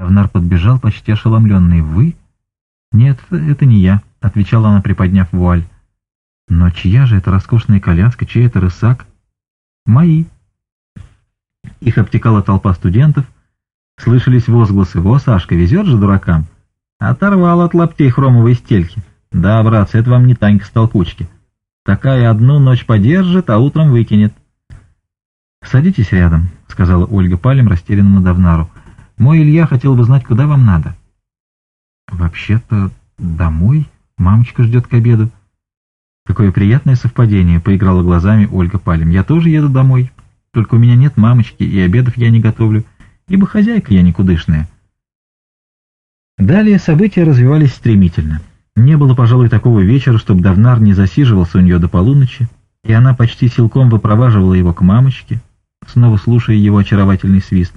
Авнар подбежал, почти ошеломленный. «Вы?» «Нет, это не я», — отвечала она, приподняв вуаль. «Но чья же это роскошная коляска, чей это рысак?» «Мои». Их обтекала толпа студентов. Слышались возгласы. «Во, Сашка, везет же дуракам!» «Оторвал от лаптей хромовой стельки!» «Да, братцы, это вам не Танька с толкучки. Такая одну ночь подержит, а утром выкинет». «Садитесь рядом», — сказала Ольга Палем, растерянному Давнару. Мой Илья хотел бы знать, куда вам надо. Вообще-то домой. Мамочка ждет к обеду. Какое приятное совпадение, поиграла глазами Ольга Палем. Я тоже еду домой. Только у меня нет мамочки, и обедов я не готовлю, ибо хозяйка я никудышная. Далее события развивались стремительно. Не было, пожалуй, такого вечера, чтобы Давнар не засиживался у нее до полуночи, и она почти силком выпроваживала его к мамочке, снова слушая его очаровательный свист.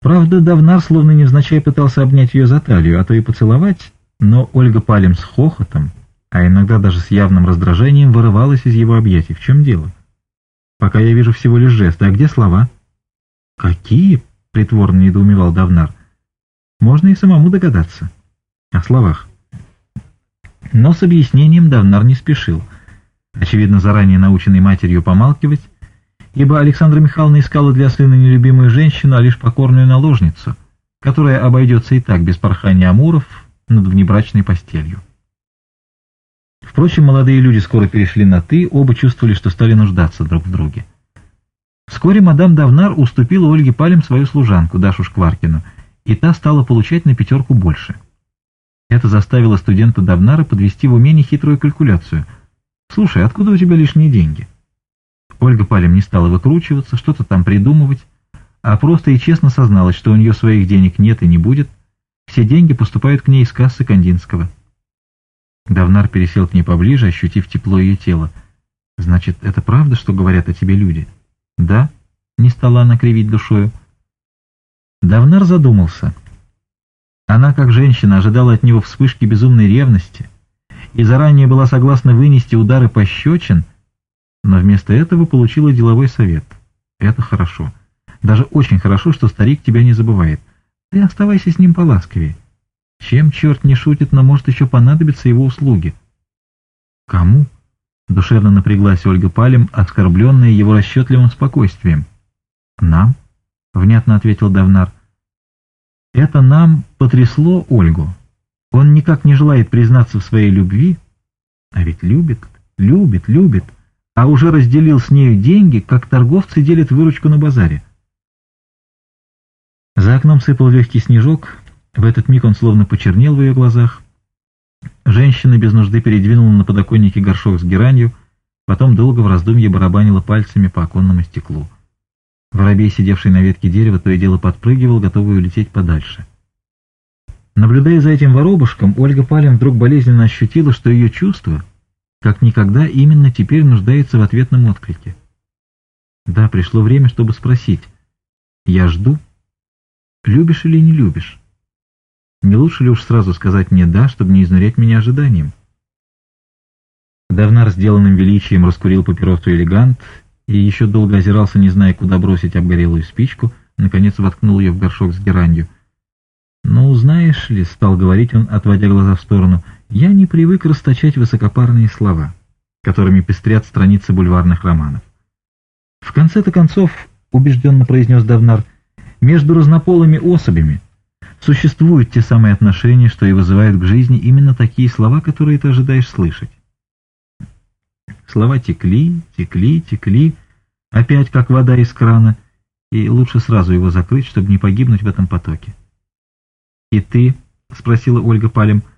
Правда, Давнар словно невзначай, пытался обнять ее за талию, а то и поцеловать, но Ольга Палем с хохотом, а иногда даже с явным раздражением, вырывалась из его объятий. В чем дело? Пока я вижу всего лишь жесты, А где слова? Какие? — притворно недоумевал Давнар. Можно и самому догадаться. О словах. Но с объяснением Давнар не спешил. Очевидно, заранее наученный матерью помалкивать, ибо Александра Михайловна искала для сына нелюбимую женщину, а лишь покорную наложницу, которая обойдется и так без порхания амуров над внебрачной постелью. Впрочем, молодые люди скоро перешли на «ты», оба чувствовали, что стали нуждаться друг в друге. Вскоре мадам Давнар уступила Ольге Палем свою служанку, Дашу Шкваркину, и та стала получать на пятерку больше. Это заставило студента Давнара подвести в уме нехитрую калькуляцию. «Слушай, откуда у тебя лишние деньги?» Ольга Палем не стала выкручиваться, что-то там придумывать, а просто и честно созналась, что у нее своих денег нет и не будет. Все деньги поступают к ней из кассы Кандинского. Давнар пересел к ней поближе, ощутив тепло ее тела. «Значит, это правда, что говорят о тебе люди?» «Да», — не стала она кривить душою. Давнар задумался. Она, как женщина, ожидала от него вспышки безумной ревности и заранее была согласна вынести удары пощечин, — но вместо этого получила деловой совет. Это хорошо. Даже очень хорошо, что старик тебя не забывает. Ты оставайся с ним поласковее. Чем черт не шутит, но может еще понадобиться его услуги. Кому? Душевно напряглась Ольга Палем, оскорбленная его расчетливым спокойствием. Нам? Внятно ответил Давнар. Это нам потрясло Ольгу. Он никак не желает признаться в своей любви, а ведь любит, любит, любит а уже разделил с нею деньги, как торговцы делят выручку на базаре. За окном сыпал легкий снежок, в этот миг он словно почернел в ее глазах. Женщина без нужды передвинула на подоконнике горшок с геранью, потом долго в раздумье барабанила пальцами по оконному стеклу. Воробей, сидевший на ветке дерева, то и дело подпрыгивал, готовый улететь подальше. Наблюдая за этим воробушком, Ольга Палин вдруг болезненно ощутила, что ее чувства, как никогда именно теперь нуждается в ответном отклике. Да, пришло время, чтобы спросить. Я жду. Любишь или не любишь? Не лучше ли уж сразу сказать мне «да», чтобы не изнурять меня ожиданием? Давно разделанным величием раскурил папиросу элегант и еще долго озирался, не зная, куда бросить обгорелую спичку, наконец воткнул ее в горшок с геранью. «Ну, знаешь ли», — стал говорить он, отводя глаза в сторону, — я не привык расточать высокопарные слова, которыми пестрят страницы бульварных романов. В конце-то концов, убежденно произнес Давнар, между разнополыми особями существуют те самые отношения, что и вызывают к жизни именно такие слова, которые ты ожидаешь слышать. Слова текли, текли, текли, опять как вода из крана, и лучше сразу его закрыть, чтобы не погибнуть в этом потоке. «И ты?» — спросила Ольга Палем —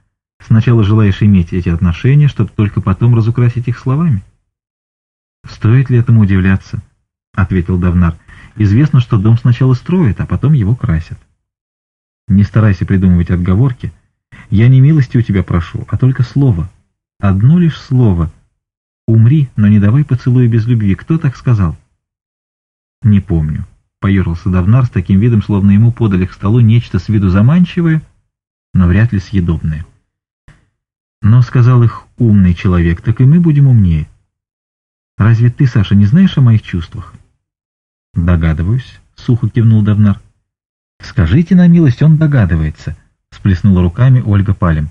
Сначала желаешь иметь эти отношения, чтобы только потом разукрасить их словами. «Стоит ли этому удивляться?» — ответил Давнар. «Известно, что дом сначала строят, а потом его красят. Не старайся придумывать отговорки. Я не милости у тебя прошу, а только слово. Одно лишь слово. Умри, но не давай поцелуя без любви. Кто так сказал?» «Не помню», — поюрился Давнар с таким видом, словно ему подали к столу нечто с виду заманчивое, но вряд ли съедобное. Но сказал их умный человек, так и мы будем умнее. Разве ты, Саша, не знаешь о моих чувствах? Догадываюсь, сухо кивнул Давнар. Скажите на милость, он догадывается, сплеснула руками Ольга Палем.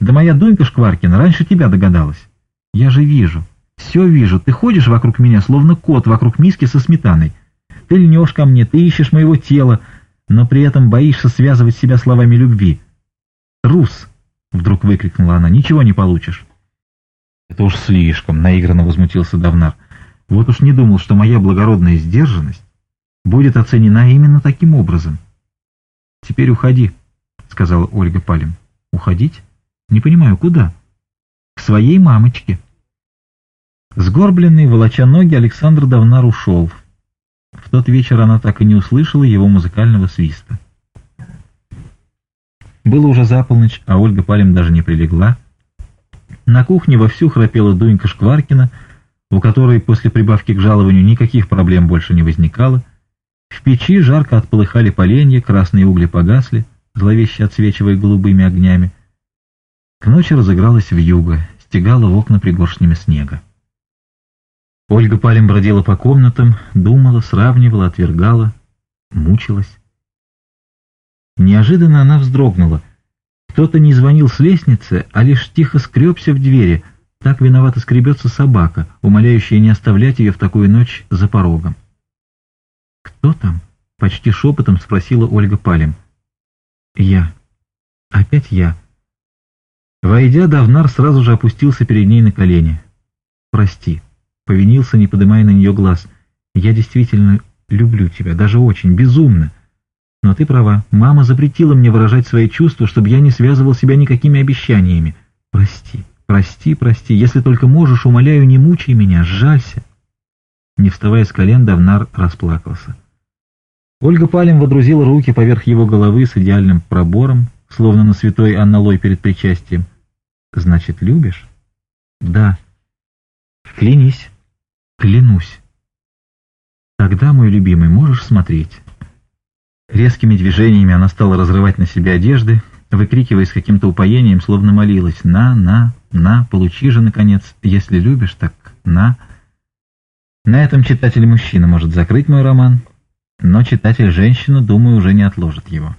Да моя Донька Шкваркина раньше тебя догадалась. Я же вижу, все вижу, ты ходишь вокруг меня, словно кот вокруг миски со сметаной. Ты льнешь ко мне, ты ищешь моего тела, но при этом боишься связывать себя словами любви. Трус, Вдруг выкрикнула она. «Ничего не получишь!» «Это уж слишком!» — наигранно возмутился Давнар. «Вот уж не думал, что моя благородная сдержанность будет оценена именно таким образом». «Теперь уходи», — сказала Ольга Палим. «Уходить? Не понимаю, куда?» «К своей мамочке». Сгорбленный, волоча ноги, Александр Давнар ушел. В тот вечер она так и не услышала его музыкального свиста. Было уже за полночь, а Ольга Палим даже не прилегла. На кухне вовсю храпела Дунька Шкваркина, у которой после прибавки к жалованию никаких проблем больше не возникало. В печи жарко отполыхали поленья, красные угли погасли, зловеще отсвечивая голубыми огнями. К ночи разыгралась вьюга, стегала в окна пригоршнями снега. Ольга Палим бродила по комнатам, думала, сравнивала, отвергала, мучилась. Неожиданно она вздрогнула. Кто-то не звонил с лестницы, а лишь тихо скребся в двери. Так виновато скребется собака, умоляющая не оставлять ее в такую ночь за порогом. «Кто там?» — почти шепотом спросила Ольга Палем. «Я. Опять я». Войдя, Давнар сразу же опустился перед ней на колени. «Прости», — повинился, не поднимая на нее глаз. «Я действительно люблю тебя, даже очень, безумно. Но ты права. Мама запретила мне выражать свои чувства, чтобы я не связывал себя никакими обещаниями. Прости, прости, прости. Если только можешь, умоляю, не мучай меня, сжалься. Не вставая с колен, Давнар расплакался. Ольга Палем водрузила руки поверх его головы с идеальным пробором, словно на святой Анналой перед причастием. «Значит, любишь?» «Да». «Клянись». «Клянусь». «Тогда, мой любимый, можешь смотреть». Резкими движениями она стала разрывать на себе одежды, выкрикивая с каким-то упоением, словно молилась «На, на, на, получи же, наконец, если любишь, так на». На этом читатель-мужчина может закрыть мой роман, но читатель-женщина, думаю, уже не отложит его.